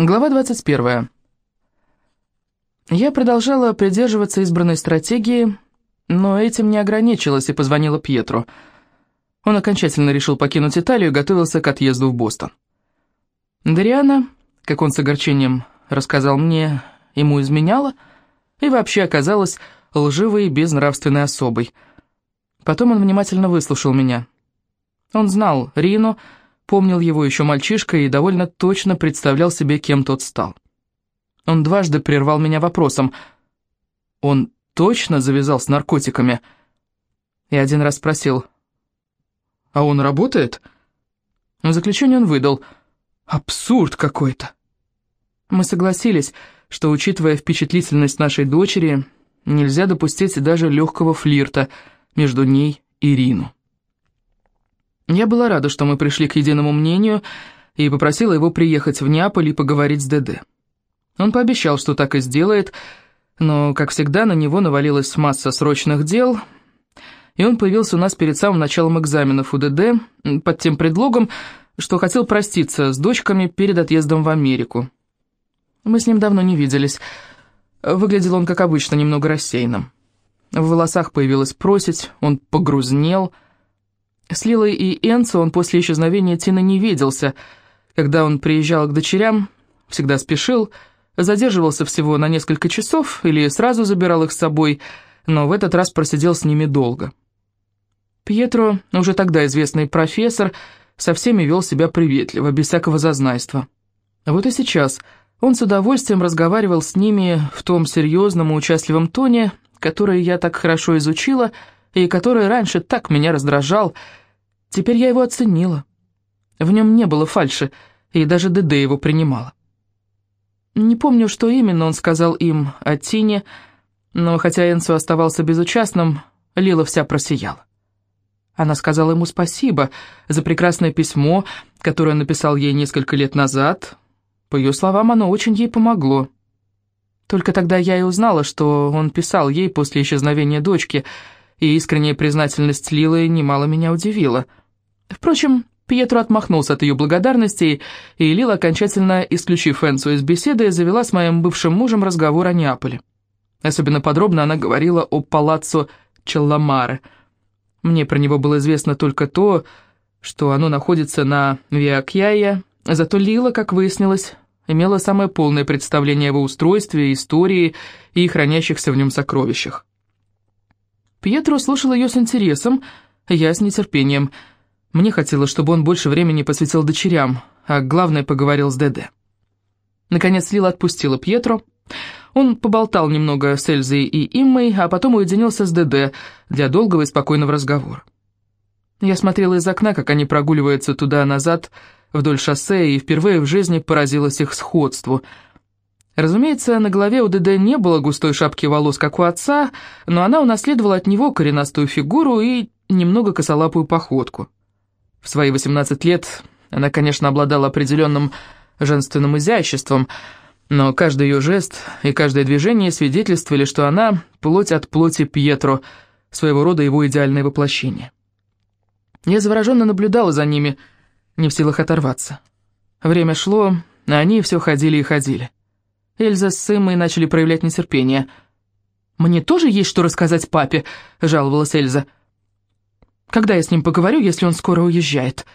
Глава 21. Я продолжала придерживаться избранной стратегии, но этим не ограничилась и позвонила Пьетру. Он окончательно решил покинуть Италию и готовился к отъезду в Бостон. Дариана, как он с огорчением рассказал мне, ему изменяла и вообще оказалась лживой и безнравственной особой. Потом он внимательно выслушал меня. Он знал Рину, помнил его еще мальчишкой и довольно точно представлял себе, кем тот стал. Он дважды прервал меня вопросом. Он точно завязал с наркотиками? И один раз спросил, «А он работает?» В заключение он выдал, «Абсурд какой-то». Мы согласились, что, учитывая впечатлительность нашей дочери, нельзя допустить даже легкого флирта между ней и Рину. Я была рада, что мы пришли к единому мнению, и попросила его приехать в Неаполь и поговорить с ДД. Он пообещал, что так и сделает, но, как всегда, на него навалилась масса срочных дел, и он появился у нас перед самым началом экзаменов у ДД под тем предлогом, что хотел проститься с дочками перед отъездом в Америку. Мы с ним давно не виделись. Выглядел он, как обычно, немного рассеянным. В волосах появилась просить, он погрузнел — с Лилой и Энцо он после исчезновения Тины не виделся. Когда он приезжал к дочерям, всегда спешил, задерживался всего на несколько часов или сразу забирал их с собой, но в этот раз просидел с ними долго. Пьетро, уже тогда известный профессор, со всеми вел себя приветливо, без всякого зазнайства. Вот и сейчас он с удовольствием разговаривал с ними в том серьезном и участливом тоне, который я так хорошо изучила, и который раньше так меня раздражал, теперь я его оценила. В нем не было фальши, и даже ДД его принимала. Не помню, что именно он сказал им о Тине, но хотя Энсу оставался безучастным, Лила вся просияла. Она сказала ему спасибо за прекрасное письмо, которое он написал ей несколько лет назад. По ее словам, оно очень ей помогло. Только тогда я и узнала, что он писал ей после исчезновения дочки — и искренняя признательность Лилы немало меня удивила. Впрочем, Пьетро отмахнулся от ее благодарности, и Лила, окончательно исключив Энсу из беседы, завела с моим бывшим мужем разговор о Неаполе. Особенно подробно она говорила о палаццо Челламаре. Мне про него было известно только то, что оно находится на Виакьяя, зато Лила, как выяснилось, имела самое полное представление о его устройстве, истории и хранящихся в нем сокровищах. Пьетро слушал ее с интересом, я с нетерпением. Мне хотелось, чтобы он больше времени посвятил дочерям, а главное, поговорил с ДД. Наконец Лила отпустила Пьетро. Он поболтал немного с Эльзой и Иммой, а потом уединился с ДД для долгого и спокойного разговора. Я смотрела из окна, как они прогуливаются туда-назад вдоль шоссе, и впервые в жизни поразилась их сходству — Разумеется, на голове у ДД не было густой шапки волос, как у отца, но она унаследовала от него коренастую фигуру и немного косолапую походку. В свои 18 лет она, конечно, обладала определенным женственным изяществом, но каждый ее жест и каждое движение свидетельствовали, что она плоть от плоти Пьетро, своего рода его идеальное воплощение. Я завороженно наблюдала за ними, не в силах оторваться. Время шло, а они все ходили и ходили. Эльза с Эммой начали проявлять нетерпение. «Мне тоже есть что рассказать папе», — жаловалась Эльза. «Когда я с ним поговорю, если он скоро уезжает?»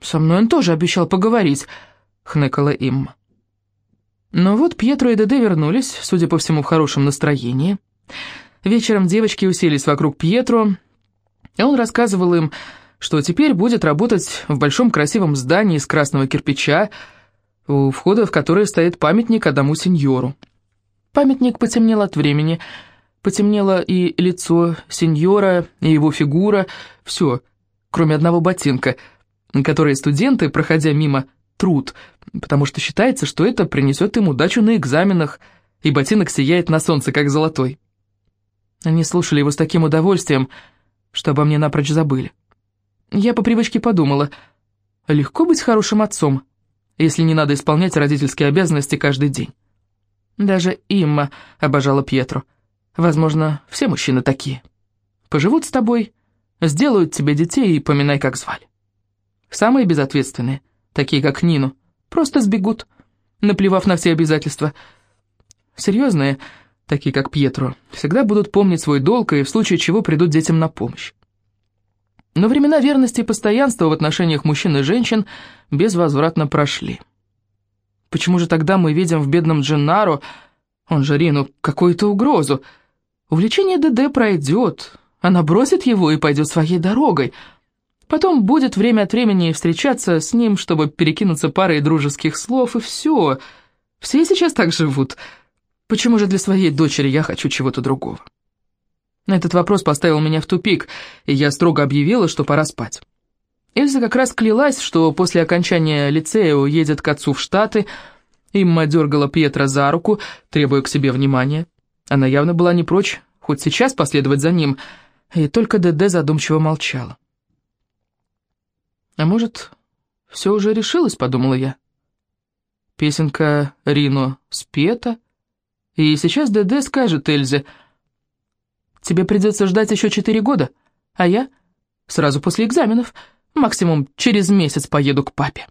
«Со мной он тоже обещал поговорить», — хныкала им. Но вот Пьетро и Деде вернулись, судя по всему, в хорошем настроении. Вечером девочки уселись вокруг Пьетро, и он рассказывал им, что теперь будет работать в большом красивом здании из красного кирпича, у входа в который стоит памятник одному сеньору. Памятник потемнел от времени, потемнело и лицо сеньора, и его фигура, все, кроме одного ботинка, который студенты, проходя мимо, труд, потому что считается, что это принесет им удачу на экзаменах, и ботинок сияет на солнце, как золотой. Они слушали его с таким удовольствием, что обо мне напрочь забыли. Я по привычке подумала, легко быть хорошим отцом, если не надо исполнять родительские обязанности каждый день. Даже Имма обожала Пьетру. Возможно, все мужчины такие. Поживут с тобой, сделают тебе детей и поминай, как звали. Самые безответственные, такие как Нину, просто сбегут. наплевав на все обязательства. Серьезные, такие как Пьетро, всегда будут помнить свой долг и в случае чего придут детям на помощь. Но времена верности и постоянства в отношениях мужчин и женщин безвозвратно прошли. Почему же тогда мы видим в бедном Дженнаро, он же Рину, какую-то угрозу? Увлечение ДД пройдет, она бросит его и пойдет своей дорогой. Потом будет время от времени встречаться с ним, чтобы перекинуться парой дружеских слов, и все. Все сейчас так живут. Почему же для своей дочери я хочу чего-то другого? Этот вопрос поставил меня в тупик, и я строго объявила, что пора спать. Эльза как раз клялась, что после окончания лицея уедет к отцу в Штаты. Имма дергала Пьетро за руку, требуя к себе внимания. Она явно была не прочь хоть сейчас последовать за ним, и только ДД задумчиво молчала. «А может, все уже решилось?» — подумала я. Песенка Рино спета, и сейчас ДД скажет Эльзе, «Тебе придется ждать еще четыре года, а я сразу после экзаменов, максимум через месяц поеду к папе».